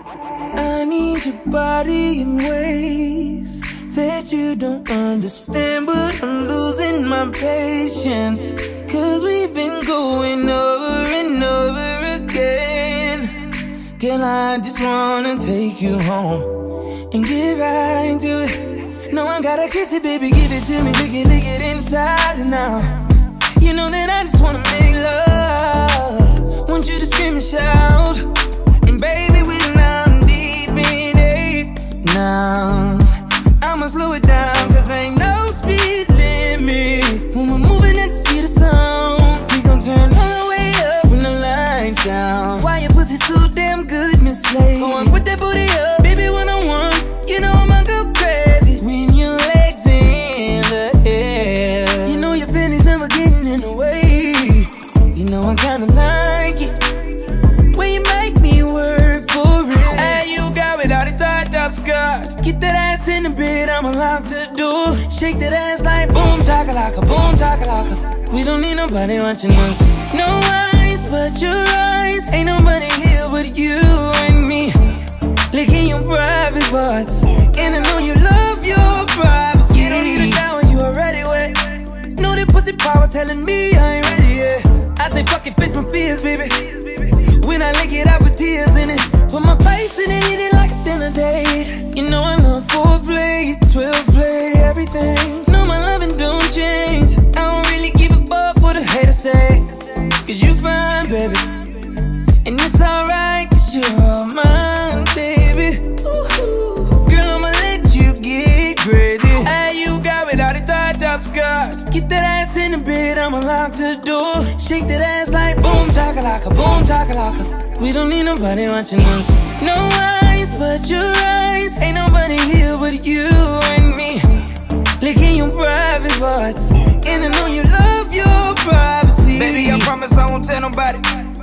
I need your body in ways that you don't understand, but I'm losing my patience. Cause we've been going over and over again. Girl, I just wanna take you home and get right into it. No one gotta kiss it, baby, give it to me, lick it, lick it inside out. You know that I just now. I'ma slow it down, cause ain't no speed limit. When we're moving at the speed of sound, we gon' turn all the way up when the lights down. Why your pussy so damn good, Miss Slade? Go on, put that booty Get that ass in the bed, I'm allowed to do. Shake that ass like boom, chakalaka, boom, chakalaka. We don't need nobody watching us. No eyes but your eyes. Ain't nobody here but you and me. Licking your private parts. And I know you love your privacy. You don't need a shower, you already wet. Know that pussy power telling me I ain't ready yet. I say fuck it, face my fears, baby. When I lick it, I put tears in it. Put my face in it, eat it like date. You know I love foreplay, 12 play, everything. No, my loving don't change. I don't really give a fuck what a hater say. Cause you fine, baby. And it's alright, cause you're all mine, baby. Girl, I'ma let you get crazy. Hey, you got without a tied up skirt. Get that ass in the bed, I'ma lock the door. Shake that ass like boom, chakalaka, boom, chakalaka. We don't need nobody watching us. No but your eyes. Ain't nobody here but you and me. Licking your private parts. And I know you love your privacy. Baby, I promise I won't tell nobody.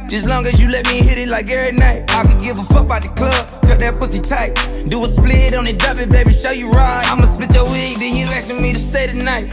Just long as you let me hit it like every night. I could give a fuck about the club, cut that pussy tight. Do a split on it, drop it, baby, show you right. I'ma split your wig, then you asking me to stay tonight.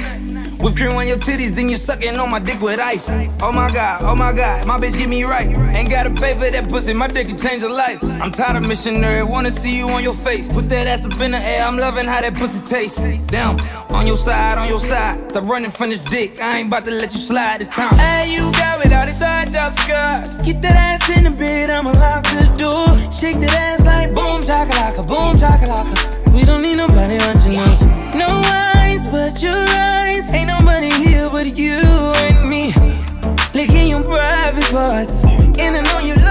Whip cream on your titties, then you sucking on my dick with ice. Oh my god, oh my god, my bitch get me right. Ain't gotta pay for that pussy, my dick can change a life. I'm tired of missionary, wanna see you on your face. Put that ass up in the air, I'm loving how that pussy tastes. Damn, on your side, on your side. Stop running from this dick, I ain't about to let you slide this time. Hey, you got without a tied up skirt. Get that ass in the bed, I'ma lock the door. with you and me, licking your private parts. And I know you